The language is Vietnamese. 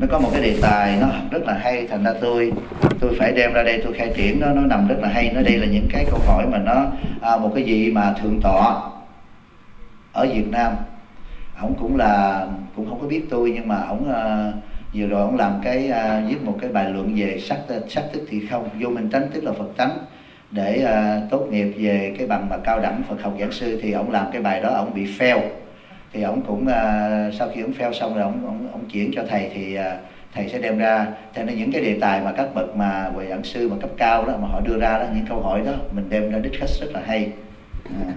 nó có một cái đề tài nó rất là hay thành ra tôi tôi phải đem ra đây tôi khai triển nó nó nằm rất là hay. Nó đây là những cái câu hỏi mà nó à, một cái gì mà thượng tọa ở Việt Nam. Ông cũng là cũng không có biết tôi nhưng mà ông à, vừa rồi ông làm cái à, viết một cái bài luận về sắc sắc tức thì không vô minh tánh tức là Phật tánh. Để à, tốt nghiệp về cái bằng mà cao đẳng Phật học giảng sư thì ông làm cái bài đó ông bị fail thì ông cũng uh, sau khi ông fail xong rồi ông ông, ông chuyển cho thầy thì uh, thầy sẽ đem ra cho nên những cái đề tài mà các bậc mà về giảng sư mà cấp cao đó mà họ đưa ra đó những câu hỏi đó mình đem ra discuss rất là hay à.